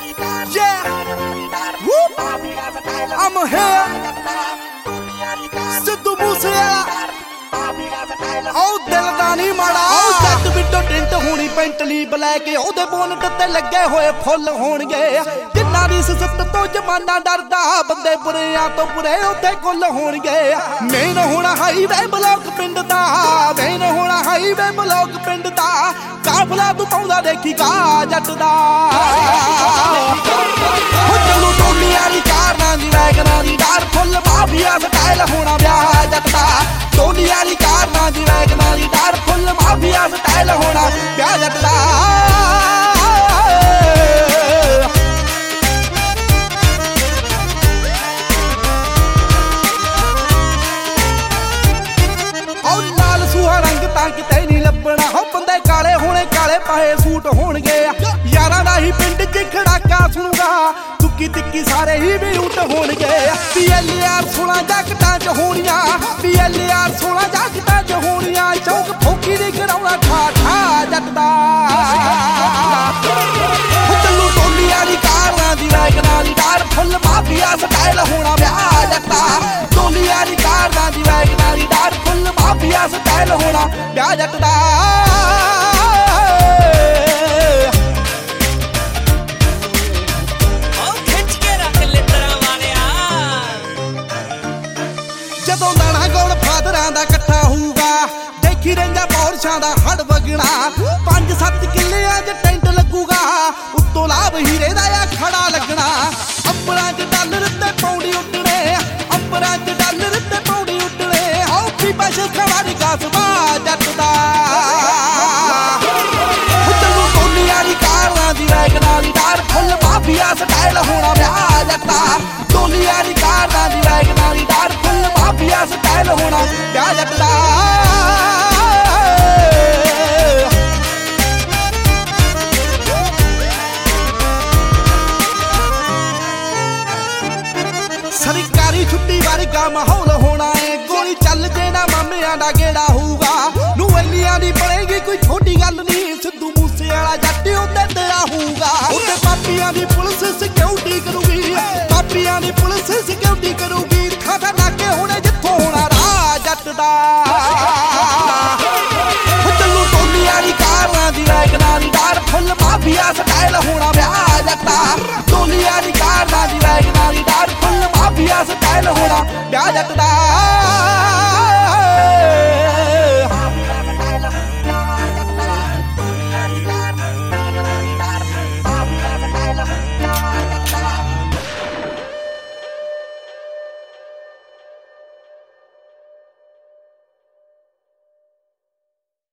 Yeah. Whoop. I'm here. Sidhu Moose ਵਾਲਾ ਉਹ ਦਿਲ ਦਾ ਨਹੀਂ ਮਾੜਾ ਉਹ ਜੱਟ ਵਿੱਚੋਂ ਟਿੰਟ ਹੋਣੀ ਪੈਂਟਲੀ ਬਲੈ ਕੇ ਉਹਦੇ ਬੋਨਟ ਤੇ ਲੱਗੇ ਹੋਏ ਫੁੱਲ ਹੋਣਗੇ ਜਿੰਨਾ ਦੀ ਸਿੱਤ ਤੋਂ ਜਮਾਨਾ ਡਰਦਾ ਬੰਦੇ ਬੁਰਿਆਂ ਤੋਂ ਬੁਰੇ ਉੱਥੇ ਕੁੱਲ ਹੋਣਗੇ ਮੇਨ ਹੋਣਾ ਹਾਈਵੇ ਬਲੌਕ ਪਿੰਡ ਦਾ ਮੇਨ ਹੋਣਾ ਹਾਈਵੇ ਬਲੌਕ ਪਿੰਡ ਦਾ ਕਾਫਲਾ ਤੂੰ ਪਾਉਂਦਾ ਦੇਖੀਗਾ ਜੱਟ ਦਾ। ਹੋ ਚੱਲੂ ਟੋਲੀ ਵਾਲੀ ਕਾਰਾਂ ਦੀ, ਵੈਗਨਾਂ ਦੀ ਡਾਰ, ਫੁੱਲ ਮਾਫੀਆ ਸਟਾਈਲ ਹੋਣਾ ਵਿਆਹ ਜੱਟ ਦਾ। ਟੋਲੀ ਵਾਲੀ ਕਾਰਾਂ ਦੀ, ਵੈਗਨਾਂ ਦੀ ਡਾਰ, ਫੁੱਲ ਮਾਫੀਆ ਸਟਾਈਲ ਹੋਣਾ ਵਿਆਹ ਜੱਟ ਦਾ। ਪਾਏ ਸੂਟ ਹੋਣਗੇ ਯਾਰਾਂ ਦਾ ਹੀ ਪਿੰਡ 'ਚ ਖੜਾਕਾ ਸੁਣੂਗਾ। ਤੁੱਕੀ ਤਿੱਕੀ ਸਾਰੇ ਹੀ ਵੀ ਹੋਣਗੇ ਪੀਐਲਆਰ 16 ਜੱਟਾਂ 'ਚ ਹੋਣੀਆਂ। ਪੀਐਲਆਰ 16 ਜੱਟਾਂ 'ਚ ਹੋਣੀਆਂ। ਚੌਕ ਫੋਕੀ ਦੀ ਕਰਾਉਣਾ ਠਾ ਠਾ ਜੱਟ ਦਾ ਉਹ ਚੱਲੂ ਟੋਲੀ ਵਾਲੀ ਕਾਰਾਂ ਦੀ ਵੈਗਨਾਂ ਦੀ ਡਾਰ ਫੁੱਲ ਮਾਫੀਆ ਸਟਾਈਲ ਹੋਣਾ ਵਿਆਹ ਜੱਟਾ ਟੋਲੀ ਵਾਲੀ ਕਾਰਾਂ ਦੀ ਵੈਗਨਾਂ ਦੀ ਡਾਰ ਫੁੱਲ ਮਾਫੀਆ ਸਟਾਈਲ ਹੋਣਾ ਵਿਆਹ ਜੱਟ ਦਾ ਜਦੋਂ ਦਾਣਾ ਗੋਲ ਫਾਦਰਾਂ ਦਾ ਇਕੱਠਾ ਹੋਊਗਾ, ਦੇਖੀ ਰਹਿੰਦਾ ਪੌਰਸ਼ਾਂ ਦਾ ਹੜ ਵਗਣਾ। ਪੰਜ ਸੱਤ ਕਿੱਲਿਆਂ 'ਚ ਟੈਂਟ ਲੱਗੂਗਾ, ਉੱਤੋਂ ਲਾਭ ਹੀਰੇ ਦਾ ਆ ਖੜਾ ਲੱਗਣਾ। ਅੰਬਰਾਂ 'ਚ ਡਾਲਰ ਤੇ ਪੌਂਡੀ ਉੱਡਣੇ ਅੰਬਰਾਂ 'ਚ ਡਾਲਰ ਤੇ ਪੌਂਡੀ ਉੱਡਣੇ ਆਉ ਵੀ ਬਸ਼ ਖਵਾਰੀ ਕਾਸਵਾ ਜੱਟ ਦਾ ਉਹ ਚੱਲੂ ਟੋਲੀ ਵਾਲੀ ਕਾਰਾਂ ਦੀ ਵੈਗਨਾਂ ਦੀ ਡਾਰ, ਫੁੱਲ ਮਾਫੀਆ ਸਟਾਈਲ ਹੋਣਾ ਵਿਆਹ ਜੱਟਾ। ਟੋਲੀ ਵਾਲੀ ਕਾਰਾਂ ਦੀ ਵੈਗਨਾਂ ਦੀ ਡਾਰ ਫੁੱਲ ਮਾਫੀਆ ਸਟਾਈਲ ਹੋਣਾ, ਵਿਆਹ ਜੱਟ ਸਰਕਾਰੀ ਛੁੱਟੀ ਵਰਗਾ ਮਾਹੌਲ ਹੋਣਾ ਏ, ਗੋਲੀ ਚੱਲ ਜੇ ਨਾ ਮਾਮਿਆਂ ਦਾ ਗੇੜਾ ਹੋਊਗਾ। ਨੂਵੈਲੀਆਂ ਦੀ ਬਣੇਗੀ ਕੋਈ ਛੋਟੀ ਗੱਲ ਨਹੀਂ, ਸਿੱਧੂ ਮੂਸੇ ਵਾਲਾ ਜੱਟ ਉੱਤੇ ਤੇਰਾ ਹੋਊਗਾ ਉੱਤੇ ਪਾਪੀਆਂ ਦੀ ਪੁਲਿਸ ਸਿਕਿਉਰਿਟੀ ਕਰੂਗੀ, ਪਾਪੀਆਂ ਦੀ ਪੁਲਿਸ ਸਿਕਿਉਰਿਟੀ ಕಾಲದ